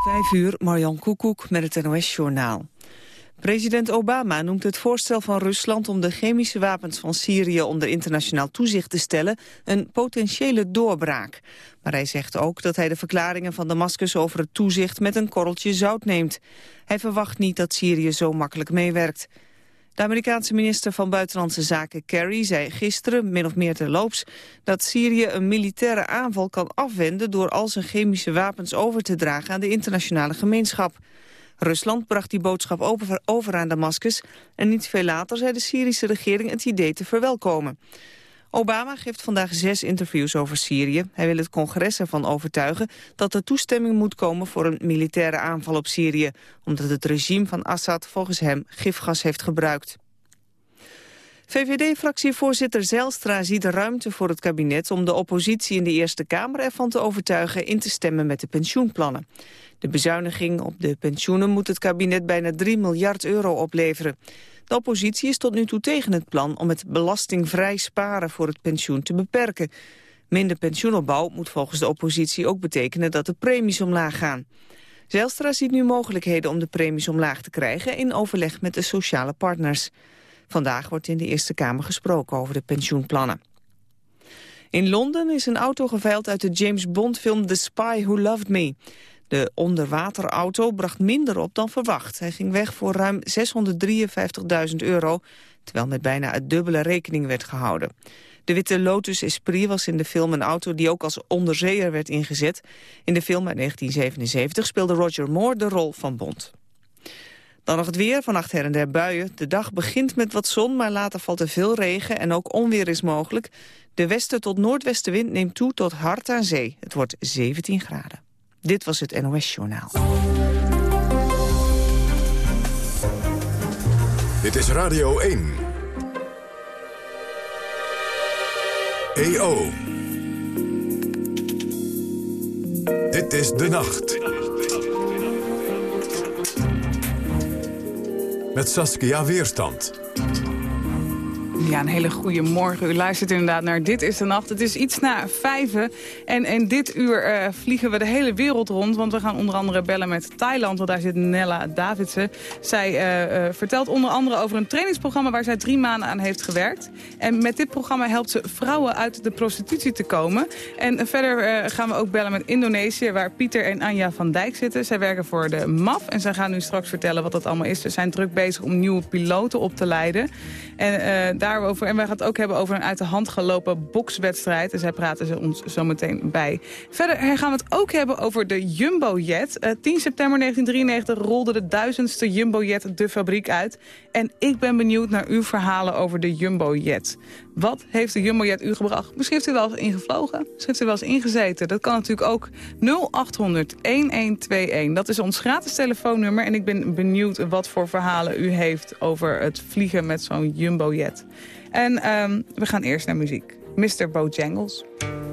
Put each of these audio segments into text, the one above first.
Vijf uur, Marjan Koekoek met het NOS-journaal. President Obama noemt het voorstel van Rusland om de chemische wapens van Syrië onder internationaal toezicht te stellen een potentiële doorbraak. Maar hij zegt ook dat hij de verklaringen van Damascus over het toezicht met een korreltje zout neemt. Hij verwacht niet dat Syrië zo makkelijk meewerkt. De Amerikaanse minister van Buitenlandse Zaken Kerry zei gisteren, min of meer terloops, dat Syrië een militaire aanval kan afwenden door al zijn chemische wapens over te dragen aan de internationale gemeenschap. Rusland bracht die boodschap over, aan Damascus en niet veel later zei de Syrische regering het idee te verwelkomen. Obama geeft vandaag zes interviews over Syrië. Hij wil het congres ervan overtuigen dat er toestemming moet komen voor een militaire aanval op Syrië, omdat het regime van Assad volgens hem gifgas heeft gebruikt. VVD-fractievoorzitter Zijlstra ziet ruimte voor het kabinet om de oppositie in de Eerste Kamer ervan te overtuigen in te stemmen met de pensioenplannen. De bezuiniging op de pensioenen moet het kabinet bijna 3 miljard euro opleveren. De oppositie is tot nu toe tegen het plan om het belastingvrij sparen voor het pensioen te beperken. Minder pensioenopbouw moet volgens de oppositie ook betekenen dat de premies omlaag gaan. Zijlstra ziet nu mogelijkheden om de premies omlaag te krijgen in overleg met de sociale partners. Vandaag wordt in de Eerste Kamer gesproken over de pensioenplannen. In Londen is een auto geveild uit de James Bond film The Spy Who Loved Me. De onderwaterauto bracht minder op dan verwacht. Hij ging weg voor ruim 653.000 euro, terwijl met bijna het dubbele rekening werd gehouden. De witte Lotus Esprit was in de film een auto die ook als onderzeeër werd ingezet. In de film uit 1977 speelde Roger Moore de rol van Bond. Dan nog het weer, vannacht her en der buien. De dag begint met wat zon, maar later valt er veel regen en ook onweer is mogelijk. De westen tot noordwestenwind neemt toe tot hard aan zee. Het wordt 17 graden. Dit was het NOS Journaal. Dit is Radio 1. EO. Dit is De Nacht. Met Saskia Weerstand. Ja, een hele goede morgen. U luistert inderdaad naar Dit is de Nacht. Het is iets na vijven. En in dit uur uh, vliegen we de hele wereld rond. Want we gaan onder andere bellen met Thailand. Want daar zit Nella Davidsen. Zij uh, uh, vertelt onder andere over een trainingsprogramma... waar zij drie maanden aan heeft gewerkt. En met dit programma helpt ze vrouwen uit de prostitutie te komen. En verder gaan we ook bellen met Indonesië... waar Pieter en Anja van Dijk zitten. Zij werken voor de MAF. En zij gaan nu straks vertellen wat dat allemaal is. Ze zijn druk bezig om nieuwe piloten op te leiden. En daar daarover. En we gaan het ook hebben over een uit de hand gelopen bokswedstrijd. En zij praten ze ons zo meteen bij. Verder gaan we het ook hebben over de Jumbo-jet. Uh, eh, 10 september 1993 rolde de duizendste Jumbo-jet de fabriek uit. En ik ben benieuwd naar uw verhalen over de Jumbo-jet. Wat heeft de Jumbo-jet u gebracht? Misschien heeft u wel eens ingevlogen. Misschien heeft u wel eens ingezeten. Dat kan natuurlijk ook 0800-1121. Dat is ons gratis telefoonnummer. En ik ben benieuwd wat voor verhalen u heeft over het vliegen met zo'n Jumbo-jet. En um, we gaan eerst naar muziek. Mr. Bojangles. across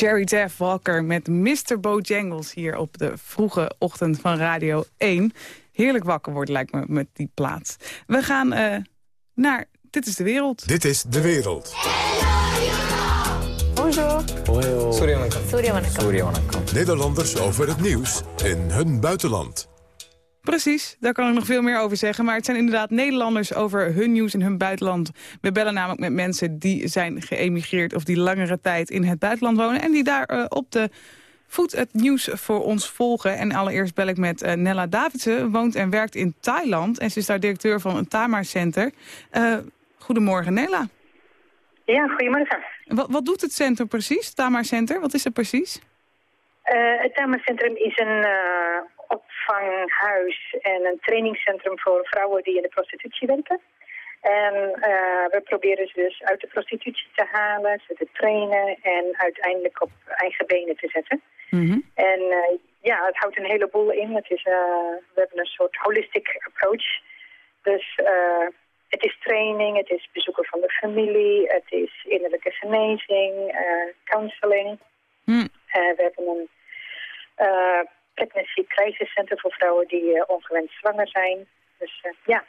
Jerry Jeff Walker met Mr. Bojangles hier op de vroege ochtend van Radio 1. Heerlijk wakker wordt lijkt me met die plaats. We gaan eh, naar Dit is de Wereld. Dit is De Wereld. Bonjour. Nederlanders over het nieuws in hun buitenland. Precies, daar kan ik nog veel meer over zeggen. Maar het zijn inderdaad Nederlanders over hun nieuws in hun buitenland. We bellen namelijk met mensen die zijn geëmigreerd... of die langere tijd in het buitenland wonen... en die daar eh, op de voet het nieuws voor ons volgen. En allereerst bel ik met eh, Nella Davidsen, woont en werkt in Thailand. En ze is daar directeur van een Tamar Center. Eh, goedemorgen, Nella. Ja, goedemorgen. Wat, wat doet het centrum precies, Tamar Center? Wat is het precies? Het Tamercentrum is een opvanghuis en een trainingscentrum voor vrouwen die in de prostitutie werken. En eh, we proberen ze dus uit de prostitutie te halen, ze te trainen en uiteindelijk op eigen benen te zetten. Mhm. En eh, ja, het houdt een heleboel in. Het is, eh, we hebben een soort holistic approach. Dus het is training, het is bezoeken van de familie, het is innerlijke genezing, counseling. Eh, we hebben een pregnancy crisis center voor vrouwen die eh, ongewenst zwanger zijn. Dus eh, ja,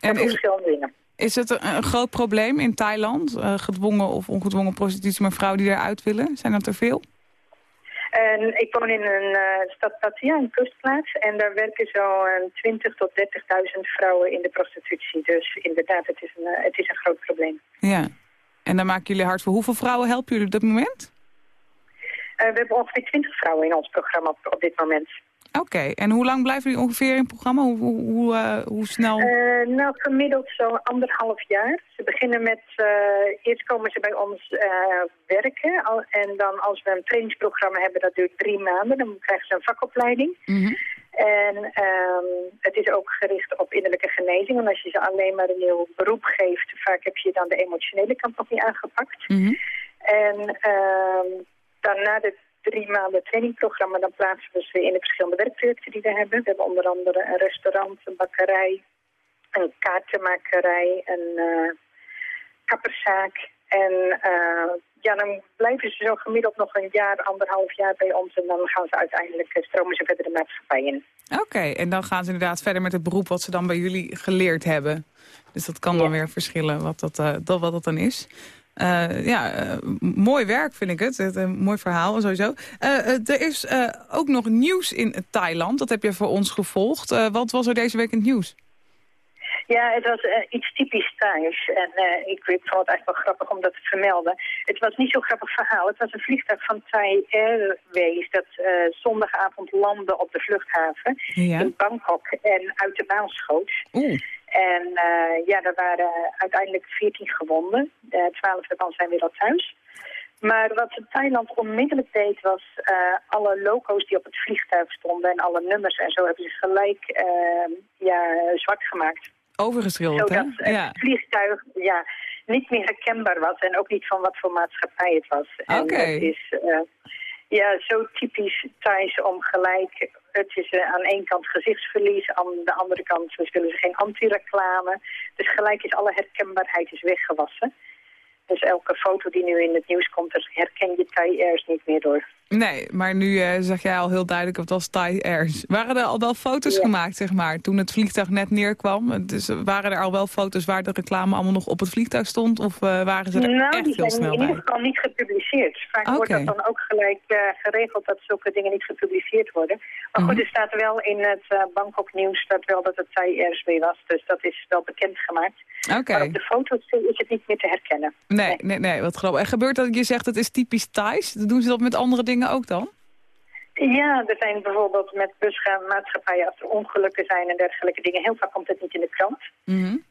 En is, verschillende dingen. is het een, een groot probleem in Thailand? eh, gedwongen of ongedwongen prostitutie, maar vrouwen die eruit willen? Zijn dat er veel? En ik woon in een eh, stad Pattaya, een kustplaats. En daar werken zo'n 20 tot 30.000 vrouwen in de prostitutie. Dus inderdaad, het is een, het is een groot probleem. Ja. En dan maken jullie hard voor. Hoeveel vrouwen helpen jullie op dit moment? Eh, we hebben ongeveer 20 vrouwen in ons programma op, op dit moment. Oké. En hoe lang blijven jullie ongeveer in het programma? Hoe, hoe, hoe, eh, hoe snel? Eh, nou, gemiddeld zo'n anderhalf jaar. Ze beginnen met, eerst komen ze bij ons werken. Al, en dan als we een trainingsprogramma hebben, dat duurt drie maanden. Dan krijgen ze een vakopleiding. Mhm. En ehm, het is ook gericht op innerlijke genezing. Want als je ze alleen maar een nieuw beroep geeft, vaak heb je dan de emotionele kant nog niet aangepakt. Mhm. En ehm, dan na de drie maanden trainingprogramma, dan plaatsen we ze in de verschillende werkprojecten die we hebben. We hebben onder andere een restaurant, een bakkerij, een kaartenmakerij, een eh kapperszaak. En eh, ja, dan blijven ze zo gemiddeld nog een jaar, anderhalf jaar bij ons. En dan gaan ze uiteindelijk, eh, stromen ze verder de maatschappij in. Oké. En dan gaan ze inderdaad verder met het beroep wat ze dan bij jullie geleerd hebben. Dus dat kan dan weer verschillen wat dat, dat, wat dat dan is. Uh, ja, uh, mooi werk vind ik het. het een mooi verhaal sowieso. Uh, er is ook nog nieuws in Thailand. Dat heb je voor ons gevolgd. wat was er deze week in het nieuws? Ja, het was iets typisch Thais. En ik, ik vond het eigenlijk wel grappig om dat te vermelden. Het was niet zo'n grappig verhaal. Het was een vliegtuig van Thai Airways dat zondagavond landde op de vluchthaven in Bangkok en uit de baan schoot. Oeh. En uh, ja, er waren uiteindelijk 14 gewonden. De 12 daarvan zijn weer al thuis. Maar wat Thailand onmiddellijk deed was uh, alle logo's die op het vliegtuig stonden en alle nummers en zo hebben ze gelijk uh, ja, zwart gemaakt. Overgeschilderd, Zodat hè? het vliegtuig ja, niet meer herkenbaar was en ook niet van wat voor maatschappij het was. Oké. Het is ja, zo typisch Thais om gelijk het is uh, aan één kant gezichtsverlies, aan de andere kant willen ze geen anti-reclame. Dus gelijk is alle herkenbaarheid is weggewassen. Dus elke foto die nu in het nieuws komt, daar herken je Thai Airs niet meer door. Nee, maar nu uh, zeg jij al heel duidelijk, het was Thai Airs. Waren er al wel foto's gemaakt, zeg maar, toen het vliegtuig net neerkwam? Dus waren er al wel foto's waar de reclame allemaal nog op het vliegtuig stond? Of uh, waren ze er nou, echt heel snel bij? Nou, die zijn in ieder geval niet gepubliceerd. Vaak okay. wordt dat dan ook gelijk uh, geregeld dat zulke dingen niet gepubliceerd worden. Maar goed, er staat wel in het Bangkok nieuws staat wel dat het Thai Airsway was. Dus dat is wel bekendgemaakt. Okay. Maar op de foto's is het niet meer te herkennen. Nee, nee, nee, wat grappig. En gebeurt dat je zegt het is typisch Thais? Doen ze dat met andere dingen ook dan? Ja, er zijn bijvoorbeeld met busmaatschappijen als er ongelukken zijn en dergelijke dingen. Heel vaak komt het niet in de krant. Mm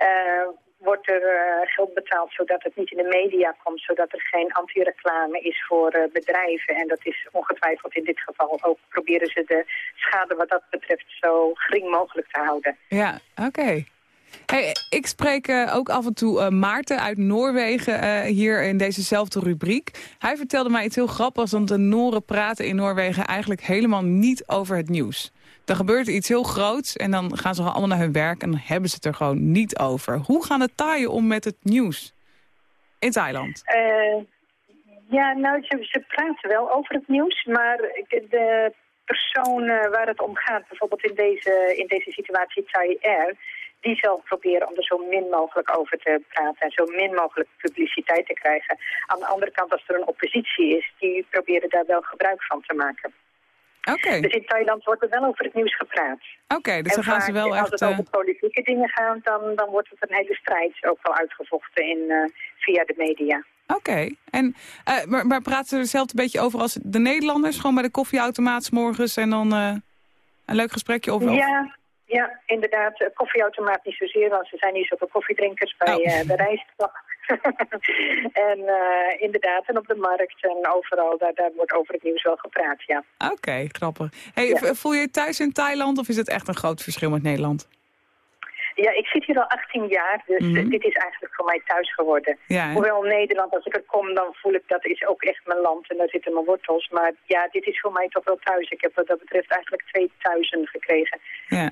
wordt er uh, geld betaald zodat het niet in de media komt, zodat er geen anti-reclame is voor uh, bedrijven. En dat is ongetwijfeld in dit geval ook. Proberen ze de schade wat dat betreft zo gering mogelijk te houden. Ja, oké. Hey, ik spreek uh, ook af en toe uh, Maarten uit Noorwegen uh, hier in dezezelfde rubriek. Hij vertelde mij iets heel grappigs, want de Noren praten in Noorwegen eigenlijk helemaal niet over het nieuws. Er gebeurt iets heel groots en dan gaan ze allemaal naar hun werk en dan hebben ze het er gewoon niet over. Hoe gaan de Thaiën om met het nieuws in Thailand? ja, nou, ze, ze praten wel over het nieuws, maar de persoon waar het om gaat, bijvoorbeeld in deze, in deze situatie Thai Air die zal proberen om er zo min mogelijk over te praten en zo min mogelijk publiciteit te krijgen. Aan de andere kant, als er een oppositie is, die proberen daar wel gebruik van te maken. Oké. Dus in Thailand wordt er wel over het nieuws gepraat. Oké, dus dan gaan ze wel als echt... Als het over politieke dingen gaat, dan, dan wordt het een hele strijd ook wel uitgevochten in, uh, via de media. Oké, en uh, maar, maar praten ze er zelf een beetje over als de Nederlanders? Gewoon bij de koffieautomaat morgens en dan uh, een leuk gesprekje over? Ja, ja, inderdaad. Koffieautomaat niet zozeer, want ze zijn niet zoveel koffiedrinkers bij oh. uh, de rijstbak. en uh, inderdaad, en op de markt en overal, daar, daar wordt over het nieuws wel gepraat, ja. Oké, okay, grappig. Hey, ja. Voel je je thuis in Thailand of is het echt een groot verschil met Nederland? Ja, ik zit hier al 18 jaar, dus mm -hmm. dit is eigenlijk voor mij thuis geworden. Ja, Hoewel Nederland, als ik er kom, dan voel ik dat is ook echt mijn land en daar zitten mijn wortels. Maar ja, dit is voor mij toch wel thuis. Ik heb wat dat betreft eigenlijk twee thuisen gekregen. Ja.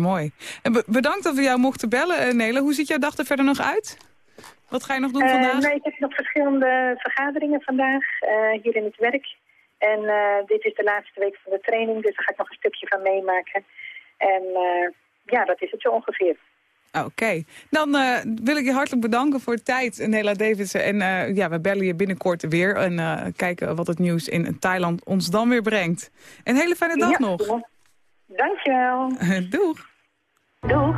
Mooi. En bedankt dat we jou mochten bellen, Nele. Hoe ziet jouw dag er verder nog uit? Wat ga je nog doen uh, vandaag? Nee, ik heb nog verschillende vergaderingen vandaag uh, hier in het werk. En uh, dit is de laatste week van de training, dus daar ga ik nog een stukje van meemaken. En ja, dat is het zo ongeveer. Oké, okay. dan wil ik je hartelijk bedanken voor de tijd, Nela Davidsen. En ja, we bellen je binnenkort weer en kijken wat het nieuws in Thailand ons dan weer brengt. Een hele fijne dag ja, nog. Dankjewel. Doeg. Doeg.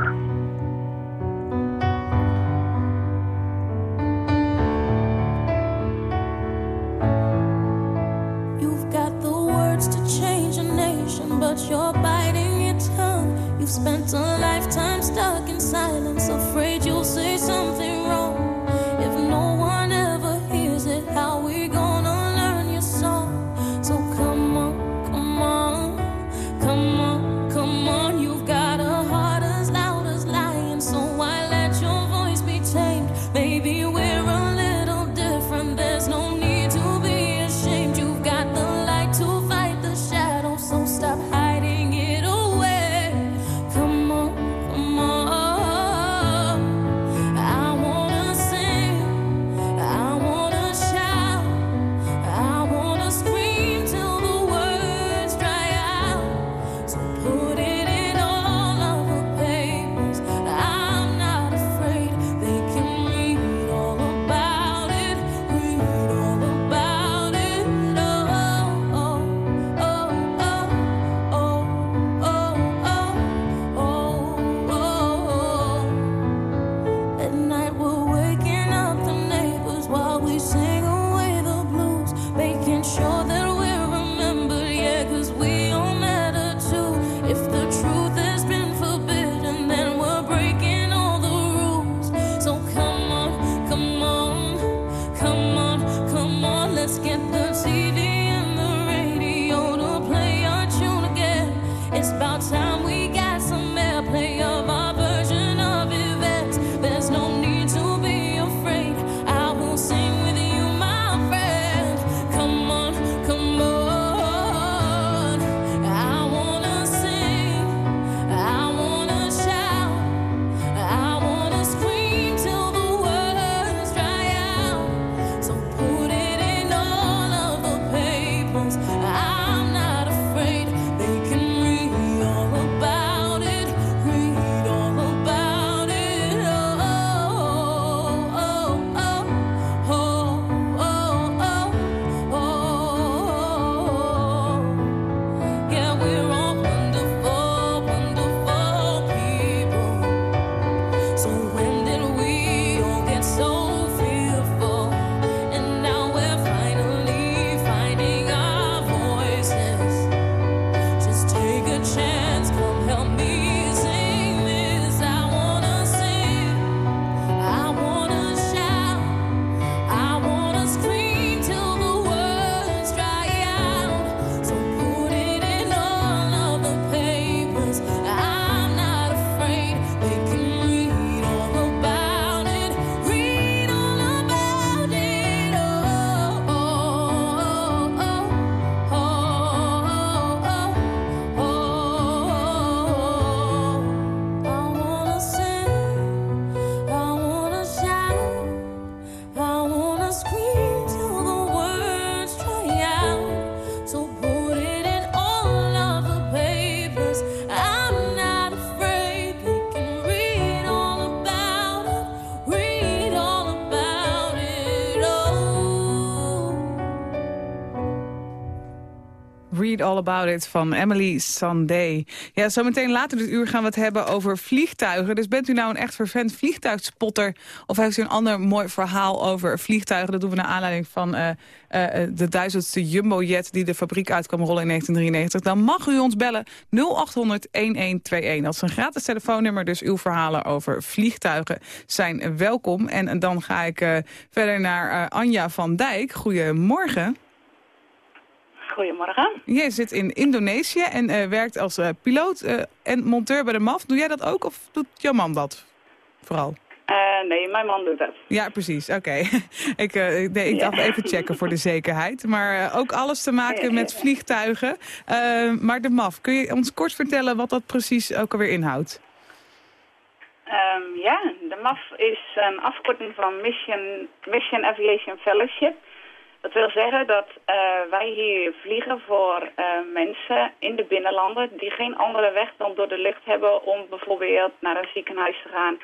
You've got the words to change a nation, but you're biting your tongue. You've spent a lifetime stuck in silence, afraid you'll say something All About It van Emily Sandé. Ja, zometeen later dit uur gaan we het hebben over vliegtuigen. Dus bent u nou een echt vervent vliegtuigspotter... of heeft u een ander mooi verhaal over vliegtuigen? Dat doen we naar aanleiding van uh, uh, de duizendste Jumbo-jet... die de fabriek uit kwam rollen in 1993. Dan mag u ons bellen 0800-1121. Dat is een gratis telefoonnummer, dus uw verhalen over vliegtuigen zijn welkom. En dan ga ik verder naar Anja van Dijk. Goedemorgen. Goedemorgen. Jij zit in Indonesië en uh, werkt als uh, piloot uh, en monteur bij de MAF. Doe jij dat ook of doet jouw man dat vooral? nee, mijn man doet dat. Ja, precies. Oké. Okay. ik nee, ik ja. dacht even checken voor de zekerheid. Maar ook alles te maken met vliegtuigen. maar de MAF, kun je ons kort vertellen wat dat precies ook alweer inhoudt? Um, ja, de MAF is een afkorting van Mission, Mission Aviation Fellowship. Dat wil zeggen dat uh, wij hier vliegen voor uh, mensen in de binnenlanden die geen andere weg dan door de lucht hebben om bijvoorbeeld naar een ziekenhuis te gaan.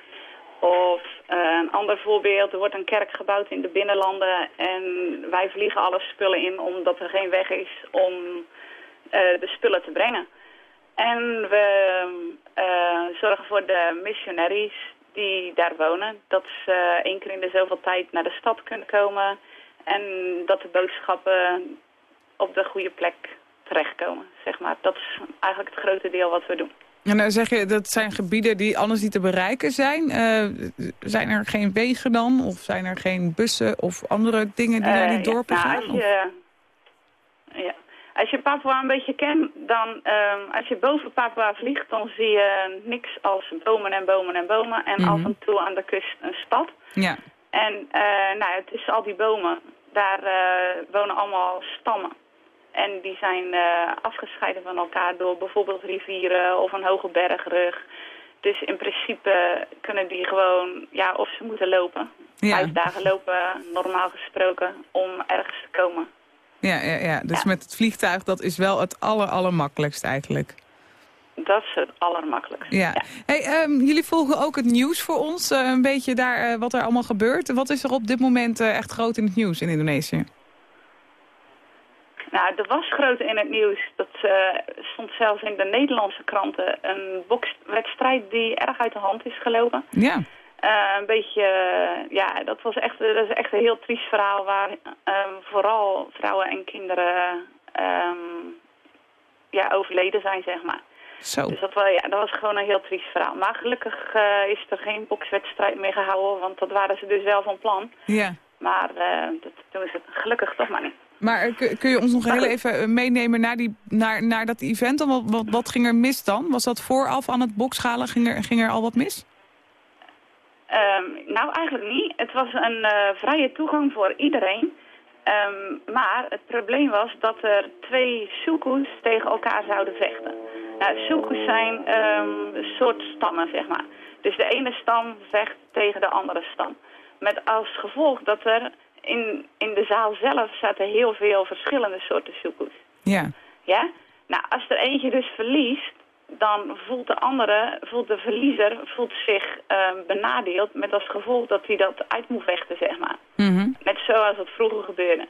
Of uh, een ander voorbeeld, er wordt een kerk gebouwd in de binnenlanden en wij vliegen alle spullen in omdat er geen weg is om de spullen te brengen. En we zorgen voor de missionaries die daar wonen, dat ze één keer in de zoveel tijd naar de stad kunnen komen en dat de boodschappen op de goede plek terechtkomen, zeg maar. Dat is eigenlijk het grote deel wat we doen. En dan zeg je, dat zijn gebieden die anders niet te bereiken zijn. Uh, zijn er geen wegen dan? Of zijn er geen bussen of andere dingen die uh, naar die dorpen ja, gaan? Als je, ja. als je Papua een beetje kent, dan uh, als je boven Papua vliegt... dan zie je niks als bomen en bomen en bomen. En mm -hmm. af en toe aan de kust een stad. Ja. En nou, het is al die bomen daar uh, wonen allemaal stammen. En die zijn uh, afgescheiden van elkaar door bijvoorbeeld rivieren of een hoge bergrug. Dus in principe kunnen die gewoon, ja, of ze moeten lopen. Ja. Vijf dagen lopen, normaal gesproken, om ergens te komen. Ja, ja, ja. dus ja. met het vliegtuig, dat is wel het aller, allermakkelijkst eigenlijk. Dat is het allermakkelijkste. Ja. ja. Hey, um, jullie volgen ook het nieuws voor ons. Uh, een beetje daar uh, wat er allemaal gebeurt. Wat is er op dit moment uh, echt groot in het nieuws in Indonesië? Nou, er was groot in het nieuws. Dat stond zelfs in de Nederlandse kranten. Een bokswedstrijd die erg uit de hand is gelopen. Ja. een beetje, ja, dat was echt, dat is echt een heel triest verhaal waar um, vooral vrouwen en kinderen um, ja, overleden zijn, zeg maar. Zo. Dus dat, wel, ja, dat was gewoon een heel triest verhaal. Maar gelukkig uh, is er geen bokswedstrijd meer gehouden, want dat waren ze dus wel van plan. Ja. Maar uh, dat doen ze gelukkig toch maar niet. Maar kun je ons nog heel even meenemen naar, die, naar, naar dat event? Wat, wat, wat ging er mis dan? Was dat vooraf aan het bokschalen? Ging er, ging er al wat mis? Um, nou, eigenlijk niet. Het was een uh, vrije toegang voor iedereen. Um, maar het probleem was dat er twee soekoes tegen elkaar zouden vechten. Nou, soekoes zijn um, soort stammen, zeg maar. Dus de ene stam vecht tegen de andere stam. Met als gevolg dat er in, in de zaal zelf zaten heel veel verschillende soorten soekoes. Ja. Ja? Nou, als er eentje dus verliest, dan voelt de andere, voelt de verliezer, voelt zich uh, benadeeld met als gevolg dat hij dat uit moet vechten, zeg maar. Mm -hmm. Net zoals dat vroeger gebeurde.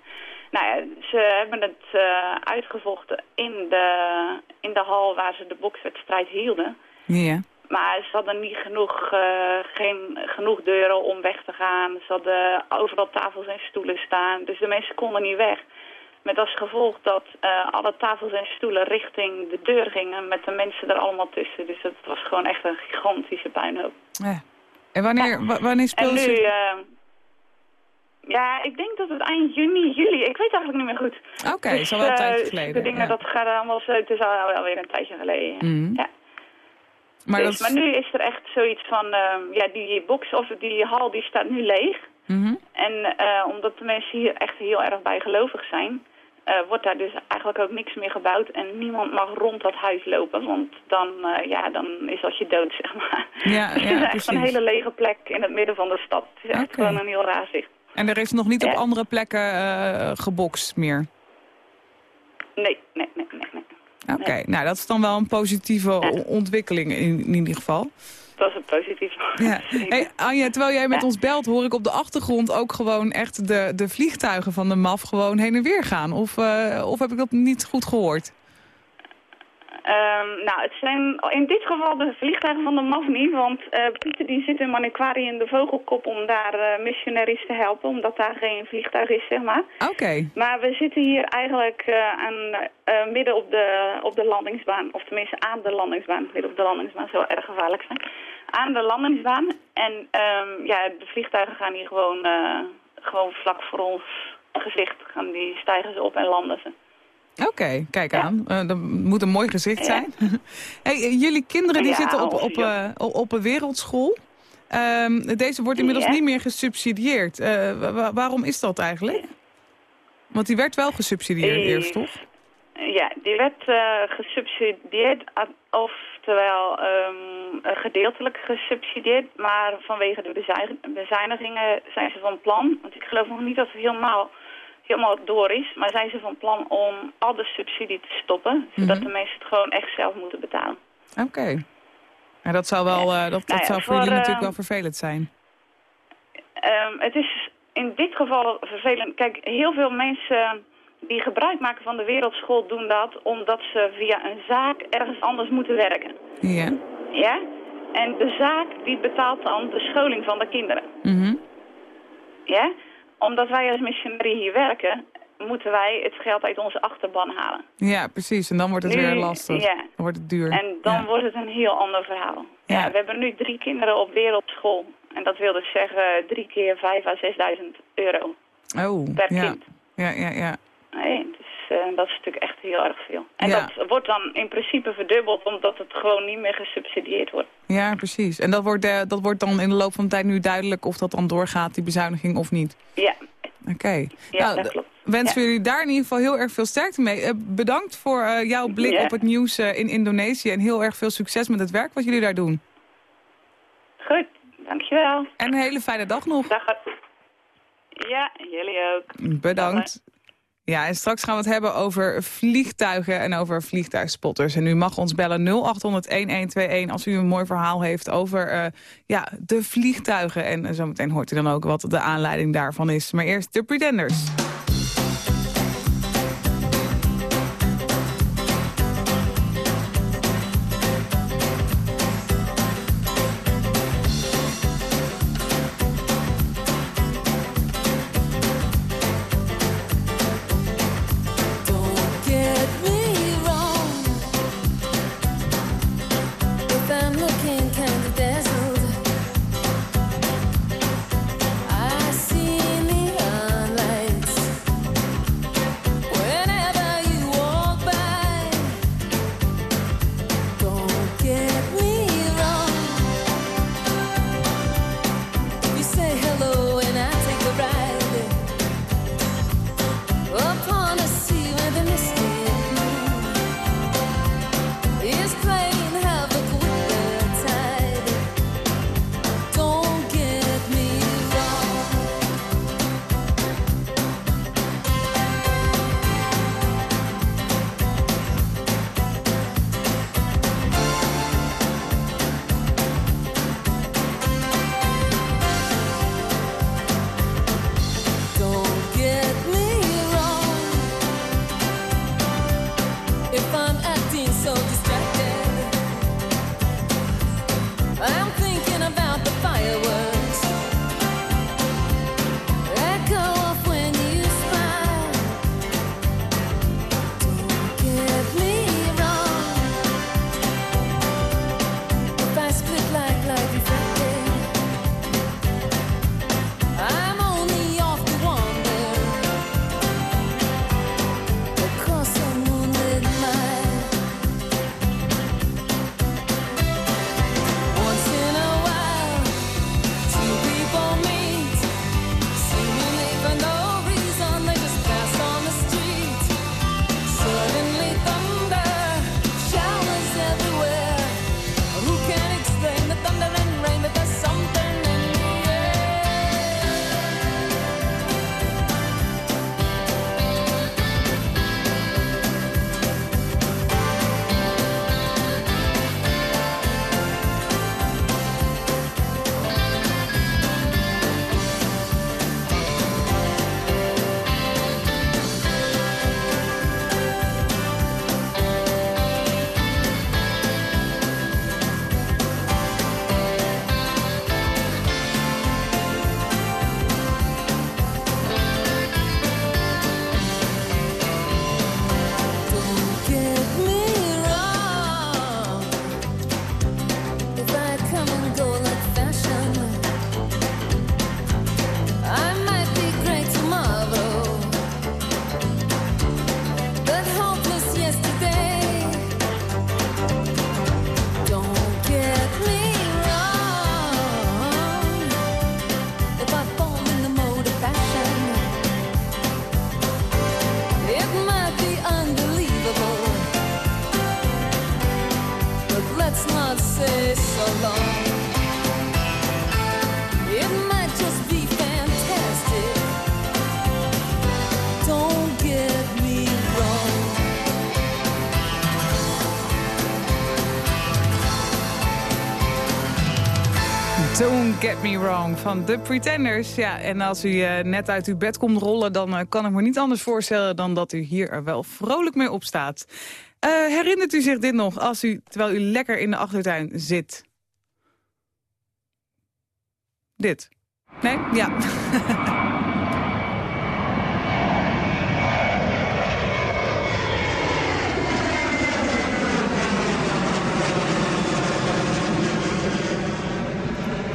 Nou ja, ze hebben het uh, uitgevochten in de, in de hal waar ze de bokswedstrijd hielden. Ja. Maar ze hadden niet genoeg, uh, geen, genoeg deuren om weg te gaan. Ze hadden overal tafels en stoelen staan. Dus de mensen konden niet weg. Met als gevolg dat uh, alle tafels en stoelen richting de deur gingen met de mensen er allemaal tussen. Dus het was gewoon echt een gigantische puinhoop. Ja. En wanneer, ja. wanneer speelde en nu, ze... Ja, ik denk dat het eind juni, juli, ik weet eigenlijk niet meer goed. Oké, okay, dus, is al wel een tijdje geleden. De dingen, ja. dat gaat allemaal zo, het is al, alweer een tijdje geleden. Mm. Ja. Maar, dus, dat... maar nu is er echt zoiets van, uh, ja, die box of die hal die staat nu leeg. Mm -hmm. En uh, omdat de mensen hier echt heel erg bijgelovig zijn, uh, wordt daar dus eigenlijk ook niks meer gebouwd. En niemand mag rond dat huis lopen, want dan, ja, dan is als je dood, zeg maar. Ja, het ja, is echt precies. een hele lege plek in het midden van de stad. Het is echt okay. gewoon een heel raar zicht. En er is nog niet op andere plekken uh, gebokst meer? Nee, nee, nee, nee. nee. Oké, okay. nee. nou dat is dan wel een positieve ontwikkeling in, in ieder geval. Dat is een positief. Ja. Hey, Anja, terwijl jij met ja. ons belt, hoor ik op de achtergrond ook gewoon echt de, de vliegtuigen van de MAF gewoon heen en weer gaan. Of, uh, of heb ik dat niet goed gehoord? Ehm, nou, het zijn in dit geval de vliegtuigen van de MAF niet, want eh, Pieter die zit in Maniquari in de Vogelkop om daar uh, missionaries te helpen, omdat daar geen vliegtuig is, zeg maar. Oké. Maar we zitten hier eigenlijk uh, aan, midden op de, op de landingsbaan, of tenminste aan de landingsbaan. Midden op de landingsbaan zou erg gevaarlijk zijn. Aan de landingsbaan en um, ja, de vliegtuigen gaan hier gewoon, gewoon vlak voor ons gezicht, gaan die stijgen ze op en landen ze. Oké, kijk aan. Uh, dat moet een mooi gezicht zijn. hey, eh, jullie kinderen die zitten op, op, uh, op een wereldschool. Um, deze wordt inmiddels niet meer gesubsidieerd. waarom is dat eigenlijk? Want die werd wel gesubsidieerd eerst, toch? Ja, die werd gesubsidieerd, oftewel um, gedeeltelijk gesubsidieerd. Maar vanwege de bezuinigingen zijn ze van plan. Want ik geloof nog niet dat ze helemaal helemaal door is. Maar zijn ze van plan om al de subsidie te stoppen. Zodat mhm. de mensen het gewoon echt zelf moeten betalen. Oké. En dat zou, wel, uh, dat, dat nou zou voor, jullie natuurlijk wel vervelend zijn. Um, het is in dit geval vervelend. Kijk, heel veel mensen die gebruik maken van de wereldschool doen dat omdat ze via een zaak ergens anders moeten werken. Ja. Ja? En de zaak die betaalt dan de scholing van de kinderen. Mhm. ja? Omdat wij als missionarie hier werken, moeten wij het geld uit onze achterban halen. Ja, precies. En dan wordt het weer lastig. Ja. Dan wordt het duur. En dan wordt het een heel ander verhaal. Ja. we hebben nu drie kinderen op wereldschool. En dat wil dus zeggen drie keer vijf à zesduizend euro oh, per kind. Ja, ja, ja. Nee, dus uh, dat is natuurlijk echt heel erg veel. En dat wordt dan in principe verdubbeld omdat het gewoon niet meer gesubsidieerd wordt. Ja, precies. En dat wordt, uh, dat wordt dan in de loop van de tijd nu duidelijk of dat dan doorgaat, die bezuiniging of niet? Ja. Oké. Ja, nou, dat klopt. Wensen ja. jullie daar in ieder geval heel erg veel sterkte mee. Uh, bedankt voor jouw blik ja. op het nieuws in Indonesië en heel erg veel succes met het werk wat jullie daar doen. Goed, dankjewel. En een hele fijne dag nog. Dag. Ja, jullie ook. Bedankt. Ja, en straks gaan we het hebben over vliegtuigen en over vliegtuigspotters. En u mag ons bellen 0800-1121 als u een mooi verhaal heeft over uh, ja, de vliegtuigen. En uh, zometeen hoort u dan ook wat de aanleiding daarvan is. Maar eerst de Pretenders. Get Me Wrong van The Pretenders. Ja, en als u uh, net uit uw bed komt rollen... dan uh, kan ik me niet anders voorstellen dan dat u hier er wel vrolijk mee opstaat. Uh, herinnert u zich dit nog als u, terwijl u lekker in de achtertuin zit? Dit. Nee? Ja.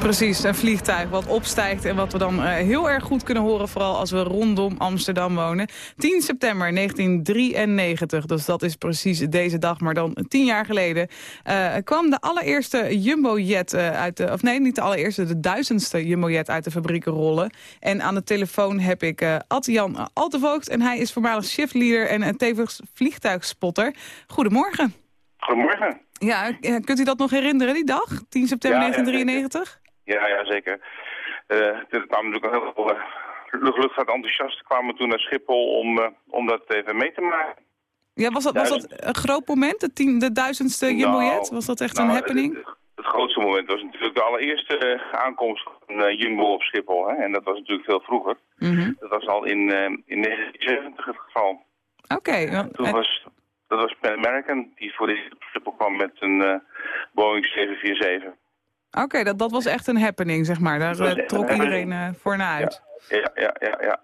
Precies, een vliegtuig wat opstijgt en wat we dan uh, heel erg goed kunnen horen... vooral als we rondom Amsterdam wonen. 10 september 1993, dus dat is precies deze dag... maar dan tien jaar geleden uh, kwam de allereerste Jumbo-jet uh, uit de... of nee, niet de allereerste, de duizendste Jumbo-jet uit de fabrieken rollen. En aan de telefoon heb ik Ad-Jan Altevoogd... en hij is voormalig shiftleader en tevens vliegtuigspotter. Goedemorgen. Goedemorgen. Ja, kunt u dat nog herinneren, die dag? 10 september ja, 1993? Ja, ja, zeker. Uh, er kwamen natuurlijk heel veel uh, luchtvaartenthousiasten kwamen toen naar Schiphol om, uh, om dat even mee te maken. Ja, was dat, was dat een groot moment, de, tien, de duizendste Jumbojet? Nou, was dat echt nou, een happening? Het, het, grootste moment was natuurlijk de allereerste aankomst van Jumbo op Schiphol. Hè? En dat was natuurlijk veel vroeger. Mm -hmm. Dat was al in, in 1970 het geval. Oké. Okay, toen was, dat was Pan American, die voor de Schiphol kwam met een Boeing 747. Oké, okay, dat, dat was echt een happening, zeg maar. Daar uh, trok iedereen uh, voor naar uit. Ja, ja, ja. ja.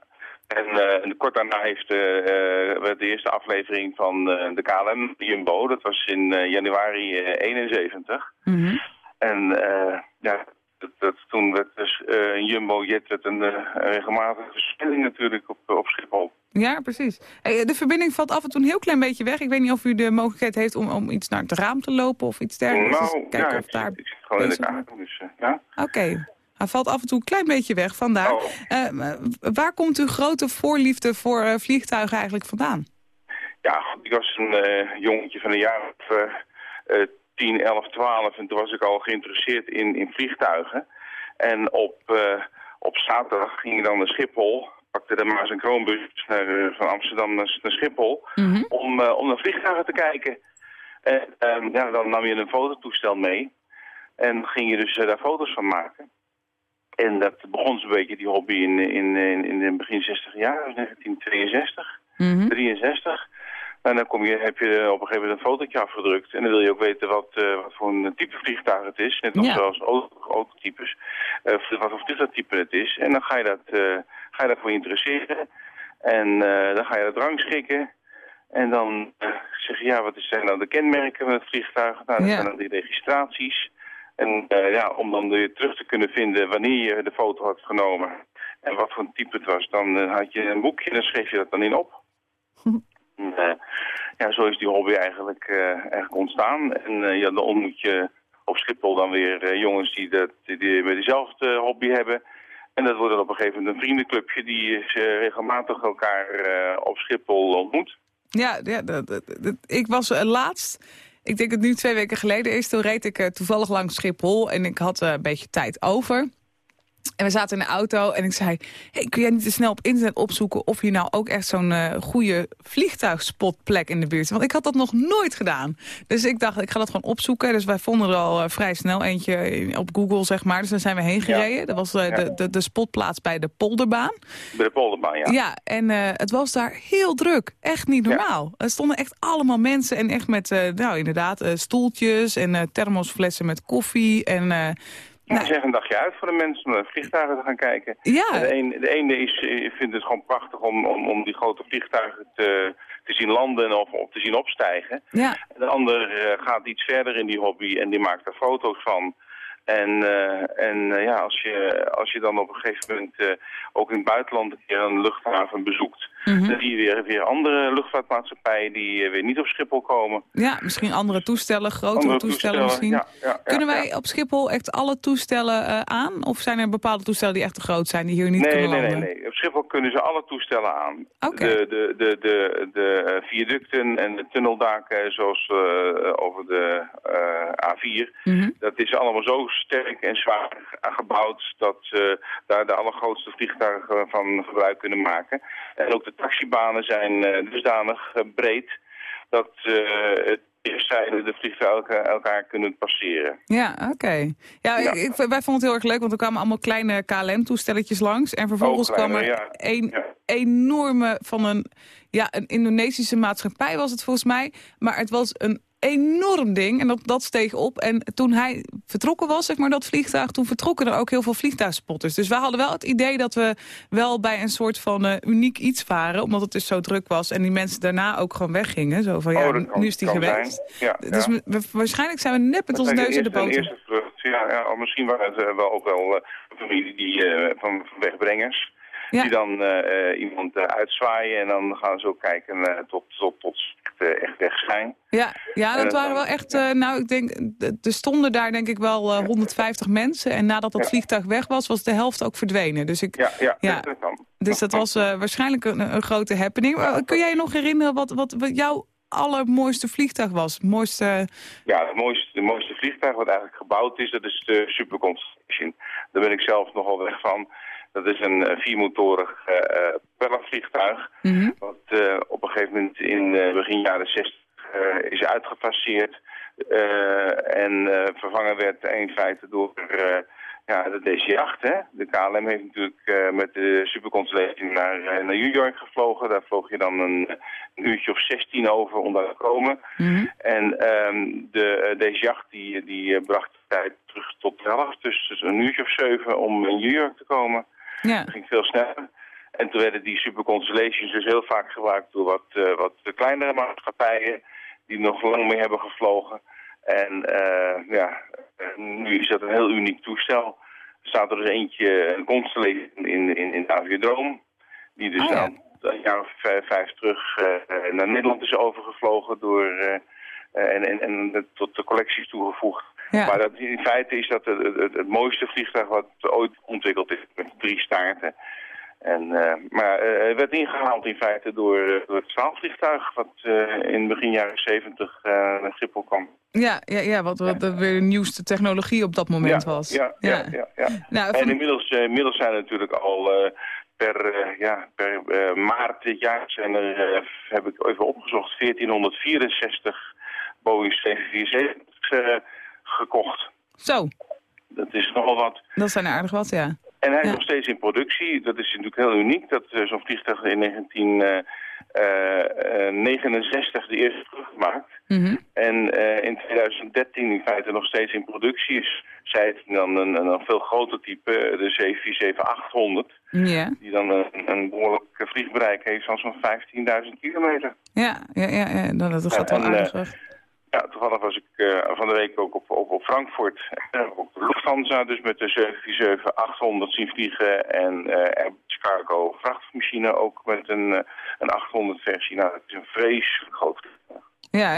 En uh, kort daarna heeft de eerste aflevering van de KLM Jumbo. Dat was in januari 71. Mm -hmm. En ja, dat, dat, toen werd dus een Jumbo-jet een regelmatige versnelling natuurlijk op, op Schiphol. Ja, precies. De verbinding valt af en toe een heel klein beetje weg. Ik weet niet of u de mogelijkheid heeft om, om iets naar het raam te lopen of iets dergelijks. Nou, dus kijken ja, of daar ik, ik zit gewoon in de kamer. Dus, uh, ja. Oké. Okay. Hij valt af en toe een klein beetje weg, vandaar. Oh. Uh, waar komt uw grote voorliefde voor uh, vliegtuigen eigenlijk vandaan? Ja, ik was een jongetje van een jaar of 10, 11, 12 en toen was ik al geïnteresseerd in, in vliegtuigen. En op, op zaterdag ging ik dan naar Schiphol pakte de Maas en Kroonbus naar, van Amsterdam naar, naar Schiphol mm -hmm. om, uh, om naar vliegtuigen te kijken. En um, ja, dan nam je een fototoestel mee en ging je dus daar foto's van maken. En dat begon zo'n beetje, die hobby, in, in, in, begin 60 jaar, 1962, mm -hmm. 63. En dan kom je, heb je op een gegeven moment een fotootje afgedrukt. En dan wil je ook weten wat, uh, wat voor een type vliegtuig het is. Net als Ja. zoals auto, autotypes. Uh, wat voor vliegtuigtype het is. En dan ga je dat, uh, ga je daarvoor interesseren. En eh, dan ga je dat rangschikken. En dan eh, zeg je, ja, wat zijn nou de kenmerken van het vliegtuig? Nou, dat Ja. zijn dan die registraties. En eh, ja, om dan weer terug te kunnen vinden wanneer je de foto had genomen en wat voor een type het was, dan eh, had je een boekje en dan schreef je dat dan in op. En, eh, ja, zo is die hobby eigenlijk, eh, eigenlijk ontstaan. En eh, ja, dan ontmoet je op Schiphol dan weer jongens die, dat, die, weer dezelfde hobby hebben. En dat wordt op een gegeven moment een vriendenclubje die eh, regelmatig elkaar op Schiphol ontmoet. Ja, ja dat, ik was eh, laatst, ik denk het nu twee weken geleden is, toen reed ik toevallig langs Schiphol en ik had een beetje tijd over. En we zaten in de auto en ik zei, hey, kun jij niet te snel op internet opzoeken of hier nou ook echt zo'n eh, goede vliegtuigspotplek in de buurt is? Want ik had dat nog nooit gedaan. Dus ik dacht, ik ga dat gewoon opzoeken. Dus wij vonden er al eh, vrij snel eentje op Google, zeg maar. Dus daar zijn we heen gereden. Dat was eh, de, de, de spotplaats bij de Polderbaan. Bij de polderbaan, ja. Ja, en het was daar heel druk. Echt niet Ja. normaal. Er stonden echt allemaal mensen en echt met, nou inderdaad, stoeltjes en thermosflessen met koffie. En, Nou, nou, zeg een dagje uit voor de mensen om naar vliegtuigen te gaan kijken. ja, De, een, de ene is, eh, vindt het gewoon prachtig om, om, om die grote vliegtuigen te, te zien landen of, of te zien opstijgen. ja, De ander eh, gaat iets verder in die hobby en die maakt er foto's van. En, eh, en ja, als je, als je dan op een gegeven moment ook in het buitenland een keer een luchthaven bezoekt... mhm. dan zie je weer, weer andere luchtvaartmaatschappijen die eh, weer niet op Schiphol komen. ja, misschien andere toestellen, grotere Andere toestellen, misschien. Ja, ja, ja, Kunnen wij op Schiphol echt alle toestellen eh, aan? Of zijn er bepaalde toestellen die echt te groot zijn, die hier niet nee, kunnen nee, landen? nee, nee. Op Schiphol kunnen ze alle toestellen aan. De, de, de, de, de eh, viaducten en de tunneldaken zoals over de eh, A4... Mhm. Dat is allemaal zo sterk en zwaar gebouwd dat ze daar de allergrootste vliegtuigen van gebruik kunnen maken. En ook de taxibanen zijn eh, dusdanig eh, breed dat eh, het de vliegtuigen elkaar kunnen passeren. Ja, oké. Ja, Ja. Ik, ik- wij vonden het heel erg leuk, want er kwamen allemaal kleine KLM-toestelletjes langs. En vervolgens Oh, kleine, kwam er ja. een Ja. enorme van een, ja, een Indonesische maatschappij was het volgens mij. Maar het was een enorm ding en dat, dat steeg op. En toen hij vertrokken was, zeg maar, dat vliegtuig, toen vertrokken er ook heel veel vliegtuigspotters. Dus we hadden wel het idee dat we wel bij een soort van eh, uniek iets waren, omdat het dus zo druk was. En die mensen daarna ook gewoon weggingen. Zo van, ja, Oh, nu is die geweest. Ja, Dus ja. we- waarschijnlijk zijn we net met onze neus in de boter. eerste vlucht. Ja, ja, of misschien waren het eh, wel ook wel een familie die, van wegbrengers. Ja. Die dan eh, eh, iemand eh, uitzwaaien en dan gaan ze ook kijken tot, tot, tot ze echt, echt weg zijn. Ja, ja dat En waren wel echt, nou ik denk, er stonden daar denk ik wel eh, 150 mensen. En nadat dat vliegtuig weg was, was de helft ook verdwenen. Dus, ik, Ja, ja, Ja. Dat, kan. dus dat was waarschijnlijk een, een grote happening. Maar Kun jij je nog herinneren wat, wat, wat jouw allermooiste vliegtuig was? Mooiste, Ja, het mooiste, de mooiste vliegtuig wat eigenlijk gebouwd is, dat is de Super Constellation. Daar ben ik zelf nogal weg van. Dat is een eh, viermotorig eh eh, propellervliegtuig. Mhm. Wat op een gegeven moment in begin jaren 60 eh, is uitgefaseerd. eh, en vervangen werd in feite door ja, de DC-8. Hè? De KLM heeft natuurlijk met de Super Constellation naar, naar New York gevlogen. Daar vloog je dan een, een uurtje of 16 over om daar te komen. Mhm. En ehm, de, deze jacht die, die bracht de tijd terug tot 12, dus dus een uurtje of zeven om in New York te komen. Ja. Dat ging veel sneller. En toen werden die Super Constellations dus heel vaak gebruikt door wat, eh, wat kleinere maatschappijen die nog lang mee hebben gevlogen. En eh, ja, nu is dat een heel uniek toestel. Er staat er dus eentje, een Constellation in, in, in de Aviodroom, die dus Oh, ja. een jaar of vijf, vijf terug eh, naar Nederland is overgevlogen door, en, en, en tot de collecties toegevoegd. Ja. Maar dat, in feite is dat het, het, het mooiste vliegtuig wat ooit ontwikkeld is, met drie staarten. En, eh, maar eh, het werd ingehaald in feite door, eh, door het straalvliegtuig, wat eh, in begin jaren 70 eh, naar Schiphol kwam. Ja, ja, ja, wat, wat de- weer de nieuwste technologie op dat moment ja, was. Ja, ja, ja. Nou, En inmiddels, inmiddels zijn er natuurlijk al per, ja, per maart dit jaar zijn er, heb ik even opgezocht, 1464 Boeing 747 eh, gekocht. Zo, Dat is nogal wat. dat zijn er aardig wat, ja. En hij is Ja. nog steeds in productie. Dat is natuurlijk heel uniek. Dat eh, zo'n vliegtuig in 1969 de eerste teruggemaakt. Mhm. En eh, in 2013 in feite nog steeds in productie is. Zij heeft dan een, een, een veel groter type, eh, de 747-800. Ja, Die dan een, een behoorlijk vliegbereik heeft van zo'n 15.000 kilometer. ja, ja, ja, ja. Nou, dat gaat wel eh, aardig weg. Ja, toevallig was ik eh, van de week ook op, op, op Frankfurt. Op de Lufthansa, dus met de 747-800 zien vliegen. En eh Airbus Cargo vrachtmachine ook met een, eh, een 800-versie. Nou, dat is een vreselijk groot. Ja,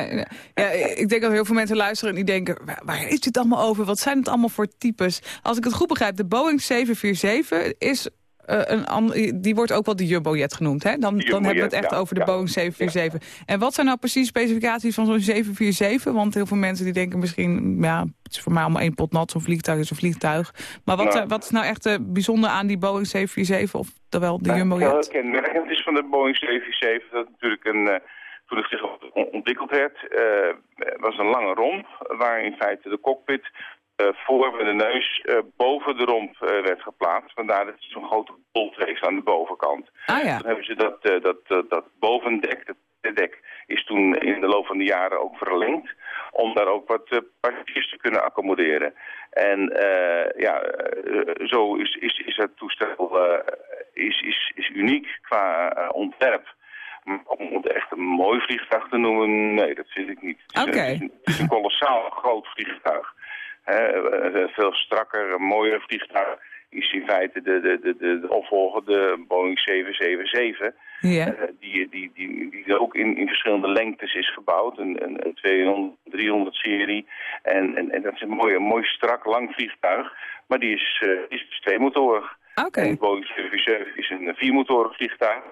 ja, ik denk dat heel veel mensen luisteren en die denken... waar is dit allemaal over? Wat zijn het allemaal voor types? Als ik het goed begrijp, de Boeing 747 is... eh, een die wordt ook wel de Jumbojet genoemd, hè? Dan, dan hebben we het echt ja, over de ja. Boeing 747. En wat zijn nou precies specificaties van zo'n 747? Want heel veel mensen die denken misschien... ja, het is voor mij allemaal één pot nat, zo'n vliegtuig is een vliegtuig. Maar wat, Nou. zijn- wat is nou echt eh, bijzonder aan die Boeing 747 of terwijl de Heel Jumbojet? kenmerkend is van de Boeing 747 dat het natuurlijk een... eh, toen het zich on- ontwikkeld werd, eh, was een lange romp... waar in feite de cockpit eh, voor met de neus eh, boven de romp eh, werd geplaatst. Vandaar dat het zo'n grote bolt heeft aan de bovenkant. Ah ja, Toen hebben ze dat, eh, dat, eh, dat bovendek, het dek, is toen in de loop van de jaren ook verlengd. Om daar ook wat eh, passagiers te kunnen accommoderen. En eh, ja, eh, zo is, is, is het toestel eh, is, is, is uniek qua eh, ontwerp. Om het echt een mooi vliegtuig te noemen, nee, dat vind ik niet. Oké. het is een kolossaal groot vliegtuig. Hè, eh, veel strakker, een mooier vliegtuig is in feite de, de, de, de, de opvolger, de Boeing 777. ja. Eh, die, die, die, die ook in, in verschillende lengtes is gebouwd. Een, een, een 200, 300 serie. En, en, en dat is een mooi, een mooi strak, lang vliegtuig. Maar die is, eh, is tweemotorig. Oké. En de Boeing 747 is een viermotorig vliegtuig.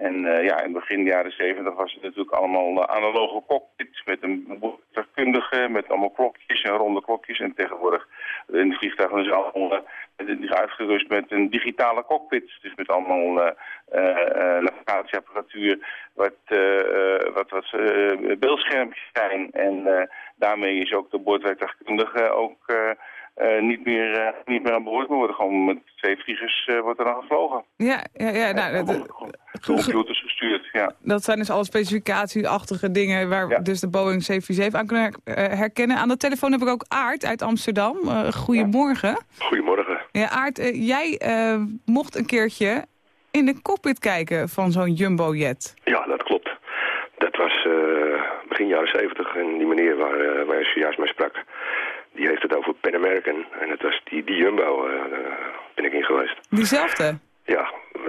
En eh, ja, in begin jaren 70 was het natuurlijk allemaal eh, analoge cockpit met een boordkundige, met allemaal klokjes en ronde klokjes. En tegenwoordig in de vliegtuigen is allemaal eh, uitgerust met een digitale cockpit. Dus met allemaal eh, navigatieapparatuur, wat, wat, wat beeldschermpjes zijn. En daarmee is ook de boordwerktuigkundige ook uh, niet, meer, uh, niet meer aan boord worden. Gewoon met twee vliegers uh, wordt er dan gevlogen. Ja, ja, ja. Nou, de, computers gestuurd, ja. Dat zijn dus alle specificatieachtige dingen waar ja. dus de Boeing 747 aan kunnen herkennen. Aan de telefoon heb ik ook Aart uit Amsterdam. goedemorgen. Ja. Goedemorgen. Ja, Aart, jij mocht een keertje in de cockpit kijken van zo'n jumbo-jet. Ja, dat klopt. Dat was begin jaren 70 en die meneer waar, waar je zojuist mee sprak die heeft het over Pan American. En het was die, die Jumbo, uh, ben ik in geweest. Diezelfde? Ja, uh,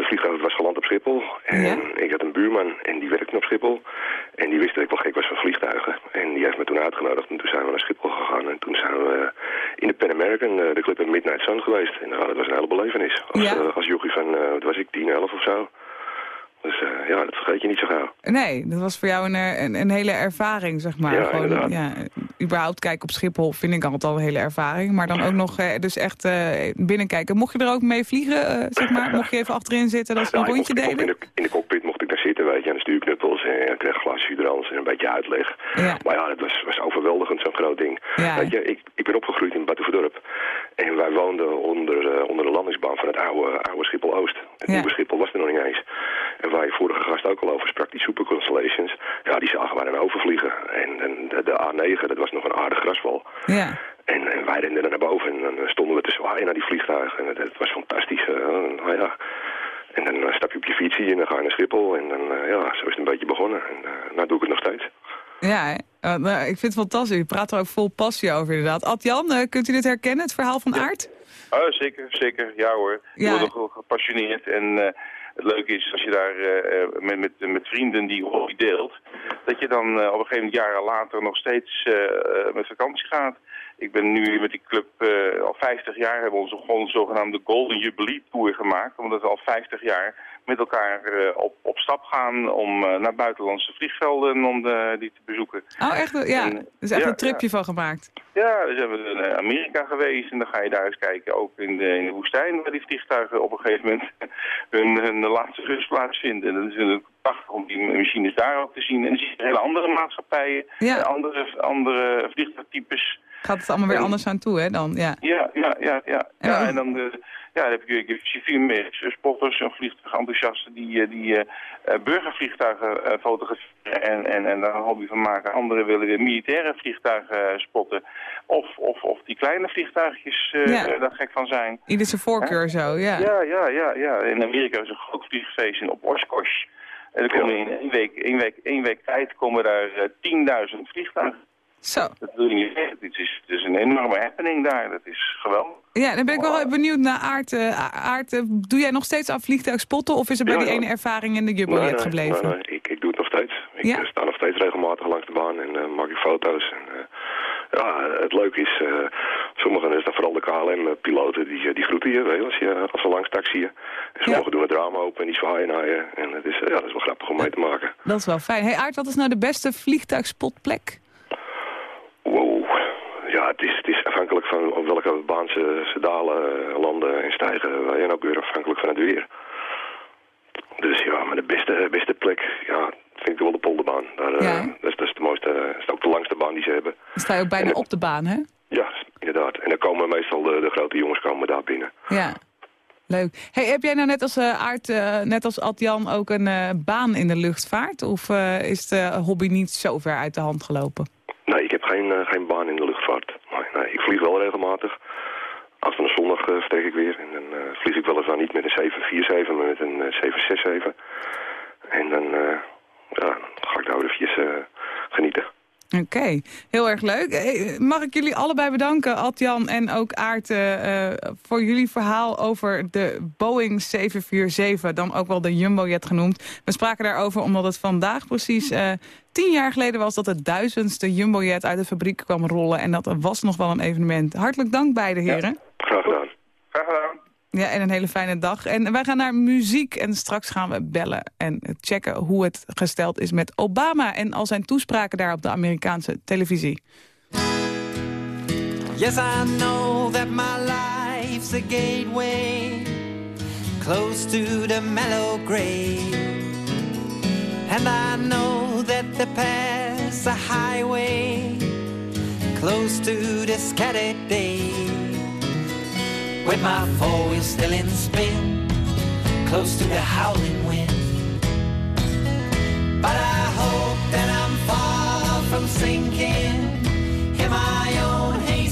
de vliegtuig was geland op Schiphol. En ja? ik had een buurman en die werkte op Schiphol. En die wist dat ik wel gek was van vliegtuigen. En die heeft me toen uitgenodigd. En toen zijn we naar Schiphol gegaan. En toen zijn we in de Pan American, de club in Midnight Sun geweest. En nou, dat was een hele belevenis. Als, ja? als jochie van, wat was ik, 10, 11 of zo. Dus uh, ja, dat vergeet je niet zo gauw. Nee, dat was voor jou een, een, een hele ervaring, zeg maar. Ja, Gewoon, ja, überhaupt kijken op Schiphol vind ik altijd al een hele ervaring. Maar dan ook nog uh, dus echt uh, binnenkijken. Mocht je er ook mee vliegen, zeg maar? Mocht je even achterin zitten dat ze een rondje mocht, deden? In de, in de, cockpit mocht ik daar zitten, weet je, aan de stuurknuppels. En ik kreeg een glas hydrans en een beetje uitleg. Ja. Maar ja, het was, was overweldigend, zo'n groot ding. Ja. Weet je, ik, ik ben opgegroeid in Batuverdorp. En wij woonden onder, onder de landingsbaan van het oude, oude Schiphol-Oost. Het Ja. nieuwe Schiphol was er nog niet eens. En waar je vorige gast ook al over sprak, die Super Constellations. Ja, die zagen wij dan overvliegen. En, en de, de A9, dat was nog een aardig graswal. Ja. En, en wij renden er naar boven en dan stonden we te zwaaien naar die vliegtuigen. En het, het was fantastisch. eh, nou ja. En dan eh, stap je op je fietsje en dan ga je naar Schiphol. En dan, eh, ja, zo is het een beetje begonnen. En eh, nou doe ik het nog steeds. Ja, hè? Uh, nou, ik vind het fantastisch. U praat er ook vol passie over inderdaad. Adjan, uh, kunt u dit herkennen, het verhaal van Aard? Oh, zeker, zeker. Ja hoor. Ja. Ik word ook gepassioneerd. En uh, het leuke is, als je daar uh, met, met, met vrienden die hobby deelt... dat je dan uh, op een gegeven moment jaren later nog steeds met vakantie gaat. Ik ben nu met die club al 50 jaar... hebben we onze gewoon zogenaamde Golden Jubilee Tour gemaakt. Omdat we al 50 jaar met elkaar op, op stap gaan... om naar buitenlandse vliegvelden om de, die te bezoeken. Oh, echt? Ja, er is echt ja, een tripje ja. van gemaakt. Ja, dus hebben we naar Amerika geweest en dan ga je daar eens kijken, ook in de, in de woestijn, waar die vliegtuigen op een gegeven moment hun, hun laatste rustplaats vinden. En dat is natuurlijk prachtig om die machines daar ook te zien. En dan zie je hele andere maatschappijen, Ja. andere, andere vliegtuigtypes. Gaat het allemaal weer anders aan toe, hè, dan? Ja. Ja, ja, ja, ja. En ja dan- en dan, de, ja, dan heb je, je civiele mensen, spotters en vliegtuigenthousiasten die, eh, die eh, burgervliegtuigen eh, fotograferen en, en, en daar een hobby van maken. Anderen willen weer militaire vliegtuigen eh, spotten. Of, of, of die kleine vliegtuigjes eh, Ja. eh, daar gek van zijn. Ieder zijn voorkeur zo, ja. Ja, ja, ja, ja. In Amerika is een groot vliegfeest in op Oshkosh. En er komen in één week, één week, één week tijd komen daar eh, 10.000 vliegtuigen. Zo. Dat wil je niet zeggen. Het is, het is een enorme happening daar. Dat is geweldig. Ja, dan ben ik wel benieuwd naar Aart. eh, Aart, eh, doe jij nog steeds aan vliegtuigspotten of is er bij Ja, die ja. ene ervaring in de Nee, nee, gebleven? nee, nee. Ik, ik doe het nog steeds. Ik Ja? eh, sta nog steeds regelmatig langs de baan en maak ik foto's. En, ja, het leuke is, sommigen, is dan vooral de KLM-piloten, die, die groeten je, weet je, als, je, als ze langs taxiën. En sommigen doen het raam open en die zwaaien naar je. En het is, ja, dat is wel grappig om mee te maken. Dat is wel fijn. Hey Aart, wat is nou de beste vliegtuigspotplek? Wow. Ja, het is, het is afhankelijk van op welke baan ze, ze dalen, eh, landen en stijgen. En ook weer afhankelijk van het weer. Dus ja, maar de beste, beste plek, ja, vind ik wel de polderbaan. Daar, eh, Ja. dat, is, dat is de mooiste, dat is ook de langste baan die ze hebben. Dan sta je ook bijna op de baan, hè? Ja, inderdaad. En dan komen meestal de, de grote jongens komen daar binnen. Ja. Leuk. Hey, heb jij nou net als Aart, eh, net als Adjan ook een baan in de luchtvaart? Of is de hobby niet zo ver uit de hand gelopen? Nee, ik heb geen, geen baan in de luchtvaart. Nee, nee, ik vlieg wel regelmatig. En toe zondag eh, vertrek ik weer. En dan eh, vlieg ik weliswaar niet met een 747, maar met een eh, 767. En dan, eh, ja, dan ga ik weer eventjes, eh, genieten. Oké, heel erg leuk. Mag ik jullie allebei bedanken, Adjan en ook Aart, voor jullie verhaal over de Boeing 747, dan ook wel de Jumbojet genoemd. We spraken daarover omdat het vandaag precies tien jaar geleden was dat het duizendste Jumbojet uit de fabriek kwam rollen. En dat was nog wel een evenement. Hartelijk dank beide heren. Graag gedaan. Graag gedaan. Ja, en een hele fijne dag. En wij gaan naar muziek en straks gaan we bellen en checken hoe het gesteld is met Obama en al zijn toespraken daar op de Amerikaanse televisie. Yes, I know that my life's a gateway. close to the mellow gray. And I know the pass a highway close to the scattered day. With my four wheels still in spin, close to the howling wind. But I hope that I'm far from sinking in my own hazy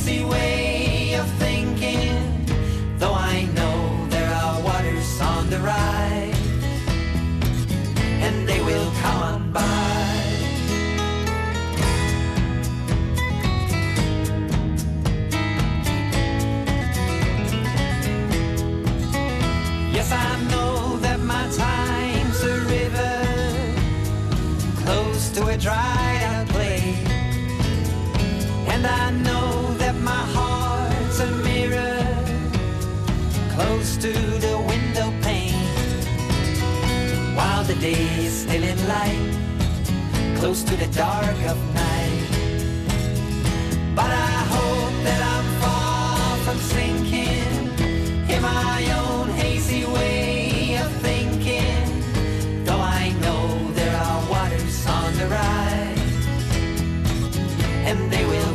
close to a dried out clay. And I know that my heart's a mirror close to the window pane. While the day is still in light, close to the dark of night. But I hope that I'm far from sinking in my own they will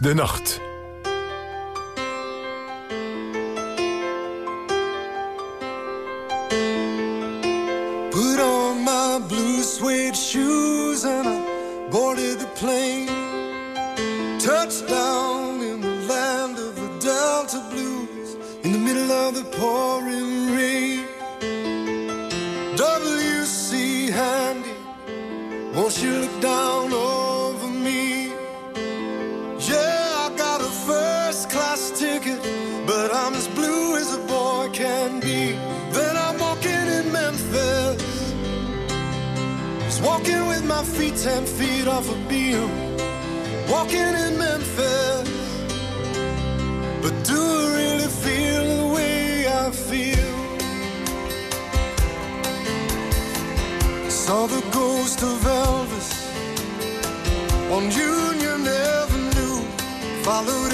De Nacht.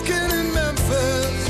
Walking in Memphis.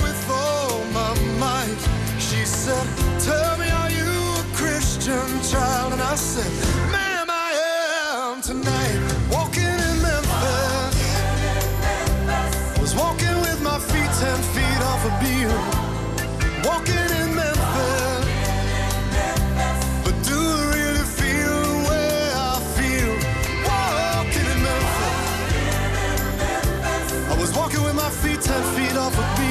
Christian child? And I said, Ma'am, I am tonight. Walking in Memphis, I was walking with my feet ten feet off a beam. Walking in Memphis, but do I really feel the way I feel? Walking in Memphis, I was walking with my feet ten feet off a beam.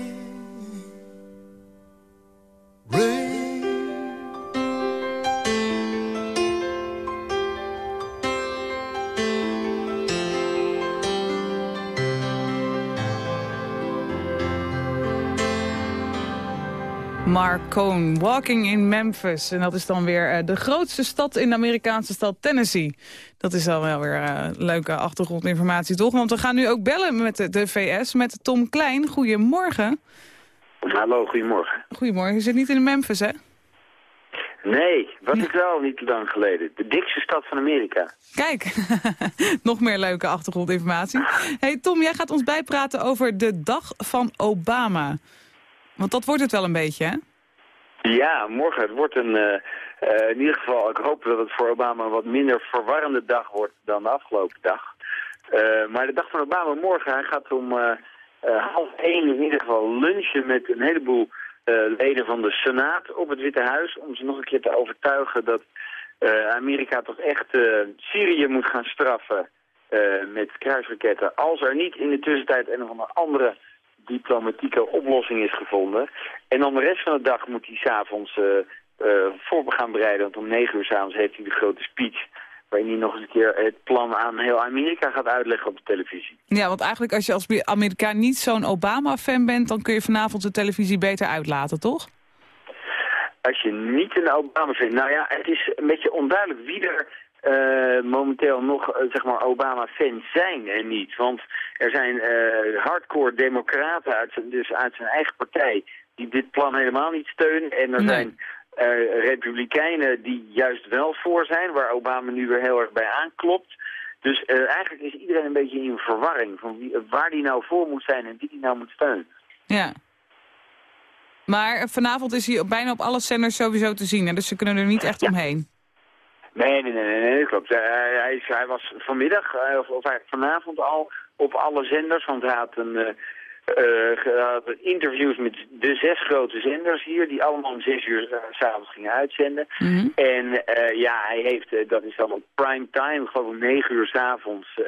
Mark Cohn, Walking in Memphis. En dat is dan weer eh, de grootste stad in de Amerikaanse stad Tennessee. Dat is dan wel weer eh, leuke achtergrondinformatie, toch? Want we gaan nu ook bellen met de, de VS, met Tom Klein. Goedemorgen. Hallo, goedemorgen. Goedemorgen, je zit niet in Memphis, hè? Nee, was ik wel niet lang geleden. De dikste stad van Amerika. Kijk, nog meer leuke achtergrondinformatie. hey Tom, jij gaat ons bijpraten over de dag van Obama. Want dat wordt het wel een beetje, hè? Ja, morgen. Het wordt een, eh, eh, in ieder geval, ik hoop dat het voor Obama een wat minder verwarrende dag wordt dan de afgelopen dag. Eh, maar de dag van Obama morgen, hij gaat om half één in ieder geval lunchen met een heleboel leden van de Senaat op het Witte Huis. Om ze nog een keer te overtuigen dat Amerika toch echt Syrië moet gaan straffen met kruisraketten. Als er niet in de tussentijd een of andere diplomatieke oplossing is gevonden. En dan de rest van de dag moet hij s'avonds uh, uh, voor gaan bereiden. Want om negen uur s'avonds heeft hij de grote speech. Waarin hij nog eens een keer het plan aan heel Amerika gaat uitleggen op de televisie. Ja, want eigenlijk als je als Amerikaan niet zo'n Obama-fan bent... dan kun je vanavond de televisie beter uitlaten, toch? Als je niet een Obama vindt... Nou ja, het is een beetje onduidelijk wie er uh, momenteel nog uh, zeg maar Obama-fans zijn en niet. Want er zijn uh, hardcore democraten uit zijn, dus uit zijn eigen partij die dit plan helemaal niet steunen. En er nee. zijn republikeinen die juist wel voor zijn, waar Obama nu weer heel erg bij aanklopt. Dus eigenlijk is iedereen een beetje in verwarring van wie, waar die nou voor moet zijn en wie die nou moet steunen. Ja. Maar vanavond is hij bijna op alle zenders sowieso te zien, hè? dus ze kunnen er niet echt ja. omheen. Nee, nee, nee, nee, nee klopt. Uh, hij, is, hij, was vanmiddag, uh, of, of vanavond al, op alle zenders. Want hij had een, uh, interviews met de zes grote zenders hier, die allemaal om zes uur s'avonds gingen uitzenden. Mm -hmm. En ja, hij heeft, dat is dan op prime time, gewoon om negen uur s'avonds,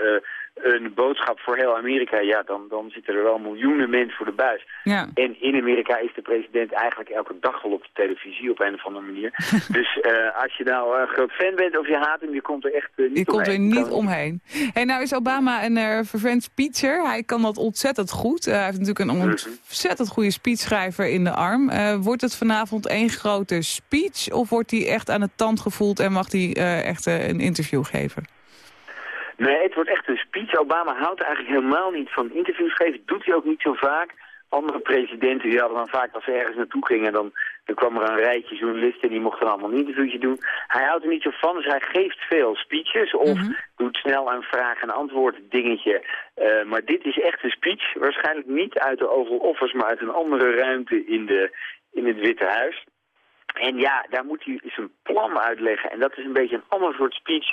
een boodschap voor heel Amerika, ja, dan, dan zitten er wel miljoenen mensen voor de buis. Ja. En in Amerika is de president eigenlijk elke dag wel op de televisie op een of andere manier. dus uh, als je nou een groot fan bent of je haat hem, je komt er echt uh, niet je omheen. Je komt er niet omheen. Hey, nou is Obama een vervent speecher. Hij kan dat ontzettend goed. hij heeft natuurlijk een ontzettend goede speechschrijver in de arm. wordt het vanavond één grote speech of wordt hij echt aan het tand gevoeld en mag hij echt een interview geven? Nee, het wordt echt een speech. Obama houdt eigenlijk helemaal niet van interviews geven. Doet hij ook niet zo vaak. Andere presidenten die hadden dan vaak als ze ergens naartoe gingen... dan, dan kwam er een rijtje journalisten en die mochten allemaal een interviewtje doen. Hij houdt er niet zo van, dus hij geeft veel speeches... of mm -hmm. doet snel een vraag- en antwoord dingetje. Uh, maar dit is echt een speech. Waarschijnlijk niet uit de Oval Office, maar uit een andere ruimte in, de, in het Witte Huis. En ja, daar moet hij zijn plan uitleggen. En dat is een beetje een ander soort speech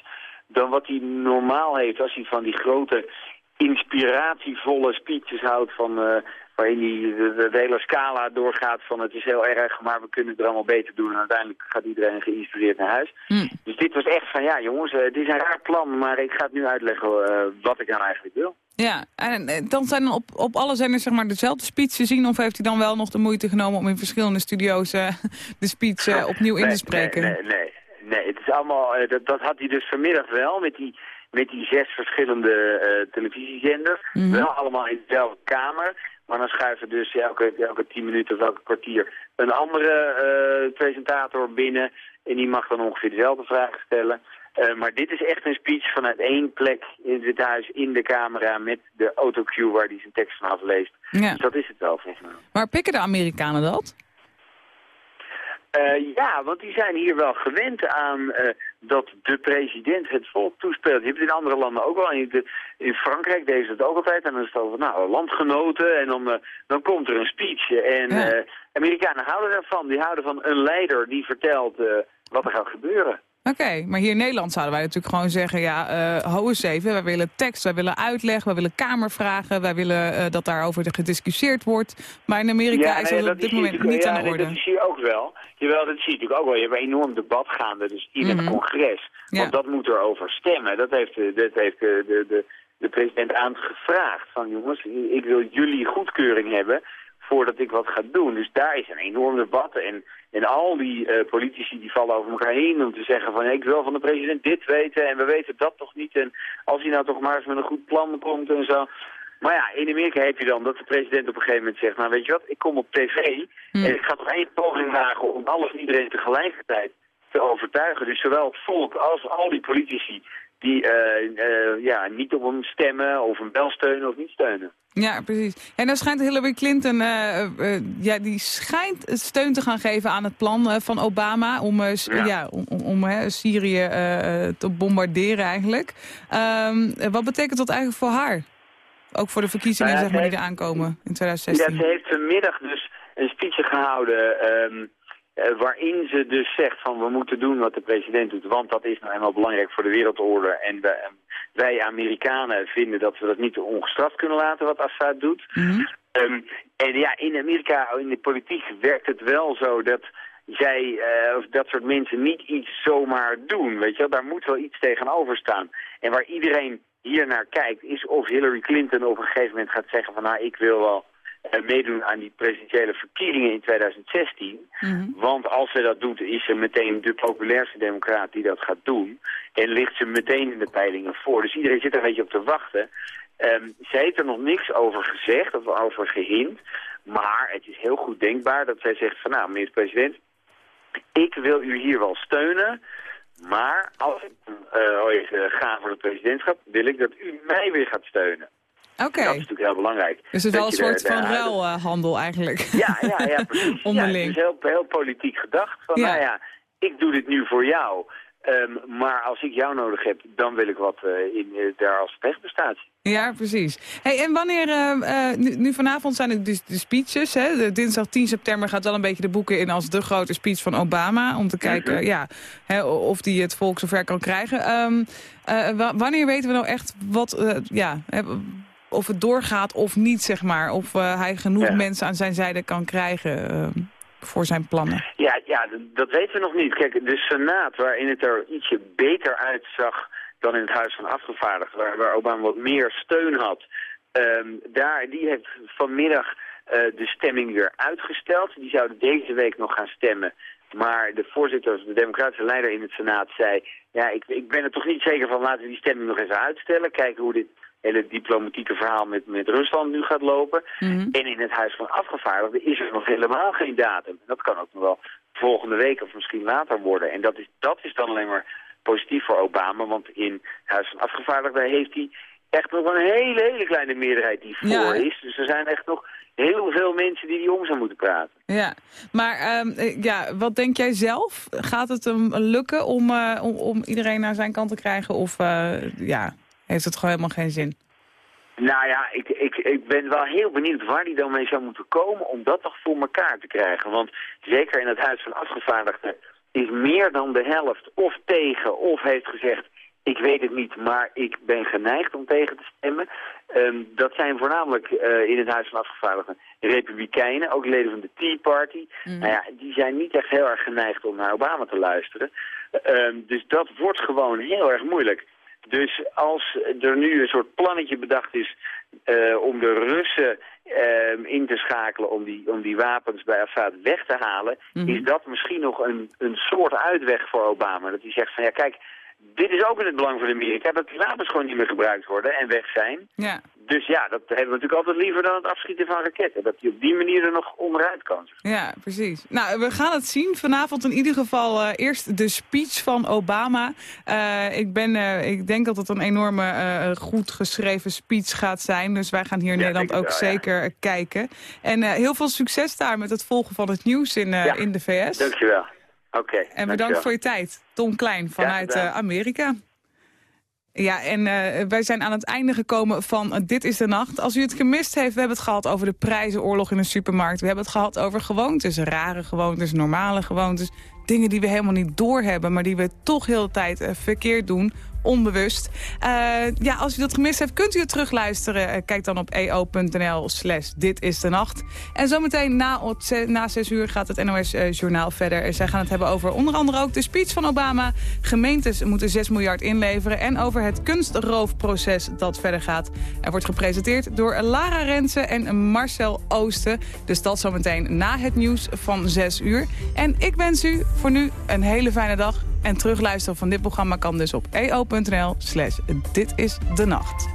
dan wat hij normaal heeft als hij van die grote inspiratievolle speeches houdt van... eh, waarin hij de, de hele scala doorgaat van het is heel erg, maar we kunnen het er allemaal beter doen. En uiteindelijk gaat iedereen geïnspireerd naar huis. Dus dit was echt van, ja jongens, eh, dit is een raar plan, maar ik ga het nu uitleggen eh, wat ik nou eigenlijk wil. Ja, en dan zijn er op, op alle zenders zeg maar dezelfde speech te zien... of heeft hij dan wel nog de moeite genomen om in verschillende studio's de speech opnieuw in te spreken? Nee, nee, nee, nee, het is allemaal, eh, dat, dat had hij dus vanmiddag wel met die, met die zes verschillende eh, televisiezenders. Mhm. Wel allemaal in dezelfde kamer. Maar dan schuiven dus elke, elke tien minuten of elke kwartier een andere eh, presentator binnen. En die mag dan ongeveer dezelfde vragen stellen. Maar dit is echt een speech vanuit één plek in dit huis, in de camera, met de autocue waar hij zijn tekst van afleest. Ja. Dus dat is het wel, volgens mij. Maar pikken de Amerikanen dat? Eh, ja, want die zijn hier wel gewend aan eh, dat de president het volk toespeelt. Je hebt het in andere landen ook wel. In, de- in Frankrijk deden ze het ook altijd. En dan is het over nou, landgenoten en dan, eh, dan komt er een speech. En Amerikanen houden daarvan. Die houden van een leider die vertelt wat er gaat gebeuren. Oké, maar hier in Nederland zouden wij natuurlijk gewoon zeggen... ja, eh ho eens even, wij willen tekst, wij willen uitleg, wij willen kamervragen... wij willen eh, dat daarover gediscussieerd wordt. Maar in Amerika is nee, dat op dit moment niet ja, aan de nee, orde. dat is hier ook wel. Jawel, dat zie je natuurlijk ook wel. Je hebt een enorm debat gaande, dus in het Mhm. congres. Ja. Want dat moet erover stemmen. Dat heeft, de, dat heeft de, de, de, de president aangevraagd. Van jongens, ik wil jullie goedkeuring hebben voordat ik wat ga doen. Dus daar is een enorm debat. En, en al die eh, politici die vallen over elkaar heen om te zeggen van... ik wil van de president dit weten en we weten dat toch niet. En als hij nou toch maar eens met een goed plan komt en zo... Maar ja, in Amerika heb je dan dat de president op een gegeven moment zegt... nou weet je wat, ik kom op tv Hm. en ik ga toch één poging wagen om alles en iedereen tegelijkertijd te overtuigen. Dus zowel het volk als al die politici die eh, eh, ja, niet op hem stemmen of hem wel steunen of niet steunen. Ja, precies. En dan schijnt Hillary Clinton, eh, eh, ja, die schijnt steun te gaan geven aan het plan eh, van Obama om, eh, Ja. ja. om, om, hè, Syrië eh, te bombarderen eigenlijk. Ehm, wat betekent dat eigenlijk voor haar? Ook voor de verkiezingen Nou ja, zeg maar, die er aankomen in Ja, 2016. ze heeft vanmiddag dus een speech gehouden ehm, eh, waarin ze dus zegt van we moeten doen wat de president doet, want dat is nou eenmaal belangrijk voor de wereldorde. En wij, wij Amerikanen vinden dat we dat niet ongestraft kunnen laten wat Assad doet. Mhm. Ehm, en ja, in Amerika, in de politiek werkt het wel zo dat zij, eh, of dat soort mensen niet iets zomaar doen, weet je wel. Daar moet wel iets tegenover staan. En waar iedereen hier naar kijkt, is of Hillary Clinton op een gegeven moment gaat zeggen van, nou, ik wil wel eh, meedoen aan die presidentiële verkiezingen in 2016. Mhm. Want als ze dat doet, is ze meteen de populairste democraat die dat gaat doen. En ligt ze meteen in de peilingen voor. Dus iedereen zit er een beetje op te wachten. Ehm ze heeft er nog niks over gezegd of over gehind. Maar het is heel goed denkbaar dat zij zegt van nou, meneer de president, ik wil u hier wel steunen. Maar als ik eh, ooit eh, ga voor het presidentschap, wil ik dat u mij weer gaat steunen. Oké, Dat is natuurlijk heel belangrijk. dus het is wel een soort de- van de- ruilhandel eigenlijk. Ja, ja, ja, precies. Onderling. Ja, het is heel, heel politiek gedacht. Van, Ja. nou ja, ik doe dit nu voor jou. Ehm, maar als ik jou nodig heb, dan wil ik wat eh, in, eh, daar als tegenprestatie. Ja, precies. Hey, en wanneer, eh, eh, nu, nu vanavond zijn het dus de speeches. Hè? De dinsdag 10 september gaat wel een beetje de boeken in als de grote speech van Obama. Om te kijken ja, hè, of die het volk zover kan krijgen. Ehm, eh, wa- wanneer weten we nou echt wat, ja, of het doorgaat of niet, zeg maar. Of eh, hij genoeg Ja. mensen aan zijn zijde kan krijgen ehm, voor zijn plannen. Ja, ja, dat weten we nog niet. Kijk, de Senaat, waarin het er ietsje beter uitzag dan in het Huis van Afgevaardigden, waar, waar Obama wat meer steun had, ehm, daar, die heeft vanmiddag eh, de stemming weer uitgesteld. Die zouden deze week nog gaan stemmen. Maar de voorzitter, de democratische leider in het Senaat zei... ja, ik, ik ben er toch niet zeker van, laten we die stemming nog even uitstellen. Kijken hoe dit hele diplomatieke verhaal met, met Rusland nu gaat lopen. Mhm. En in het Huis van Afgevaardigden is er nog helemaal geen datum. Dat kan ook nog wel volgende week of misschien later worden. En dat is, dat is dan alleen maar positief voor Obama, want in het Huis van Afgevaardigden heeft hij echt nog een hele, hele kleine meerderheid die voor Ja, is. Dus er zijn echt nog heel veel mensen die die om zou moeten praten. Ja, maar ehm, eh, ja, wat denk jij zelf? Gaat het hem lukken om, eh, om, om iedereen naar zijn kant te krijgen? Of eh, ja, heeft het gewoon helemaal geen zin? Nou ja, ik, ik, ik ben wel heel benieuwd waar hij dan mee zou moeten komen om dat toch voor elkaar te krijgen. Want zeker in het Huis van Afgevaardigden is meer dan de helft of tegen of heeft gezegd... Ik weet het niet, maar ik ben geneigd om tegen te stemmen. Ehm, dat zijn voornamelijk eh, in het Huis van Afgevaardigden republikeinen, ook leden van de Tea Party. Mhm. Nou ja, die zijn niet echt heel erg geneigd om naar Obama te luisteren. Ehm, dus dat wordt gewoon heel erg moeilijk. Dus als er nu een soort plannetje bedacht is eh, om de Russen ehm, in te schakelen om die, om die wapens bij Assad weg te halen, Mhm. is dat misschien nog een, een soort uitweg voor Obama. Dat hij zegt van ja kijk, dit is ook in het belang van Amerika, dat die wapens gewoon niet meer gebruikt worden en weg zijn. Ja. Dus ja, dat hebben we natuurlijk altijd liever dan het afschieten van raketten. Dat hij op die manier er nog onderuit kan. Ja, precies. Nou, we gaan het zien. Vanavond in ieder geval eh, eerst de speech van Obama. Eh, ik, ben, eh, ik denk dat het een enorme goed geschreven speech gaat zijn. Dus wij gaan hier in Ja, Nederland ook wel, zeker kijken. En heel veel succes daar met het volgen van het nieuws in, Ja. in de VS. Dankjewel. Oké. En bedankt dankjewel. voor je tijd. Tom Klein vanuit Amerika. Ja, en eh, wij zijn aan het einde gekomen van eh, Dit is de Nacht. Als u het gemist heeft, we hebben het gehad over de prijzenoorlog in de supermarkt. We hebben het gehad over gewoontes, rare gewoontes, normale gewoontes. Dingen die we helemaal niet doorhebben, maar die we toch heel de tijd eh, verkeerd doen. Onbewust. Eh, ja, als u dat gemist heeft, kunt u het terugluisteren. Eh, kijk dan op eo.nl slash dit is de nacht. En zometeen na, na 6 uur gaat het NOS-journaal verder. En zij gaan het hebben over onder andere ook de speech van Obama. Gemeentes moeten 6 miljard inleveren. En over het kunstroofproces dat verder gaat. Er wordt gepresenteerd door Lara Rensen en Marcel Oosten. Dus dat zometeen na het nieuws van 6 uur. En ik wens u voor nu een hele fijne dag. En terugluisteren van dit programma kan dus op eo.nl slash dit is de nacht.